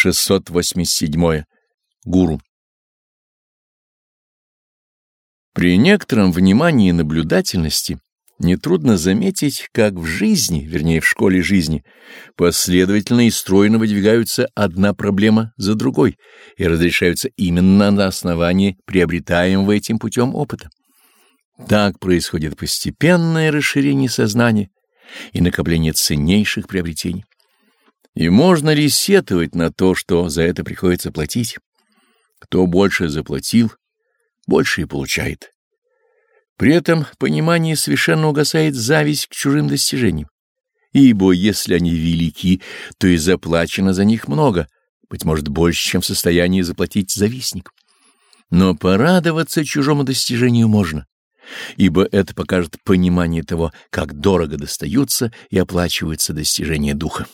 687. Гуру. При некотором внимании и наблюдательности нетрудно заметить, как в жизни, вернее в школе жизни, последовательно и стройно выдвигаются одна проблема за другой и разрешаются именно на основании приобретаемого этим путем опыта. Так происходит постепенное расширение сознания и накопление ценнейших приобретений. И можно ли сетовать на то, что за это приходится платить? Кто больше заплатил, больше и получает. При этом понимание совершенно угасает зависть к чужим достижениям. Ибо если они велики, то и заплачено за них много, быть может, больше, чем в состоянии заплатить завистник. Но порадоваться чужому достижению можно, ибо это покажет понимание того, как дорого достаются и оплачиваются достижения духа.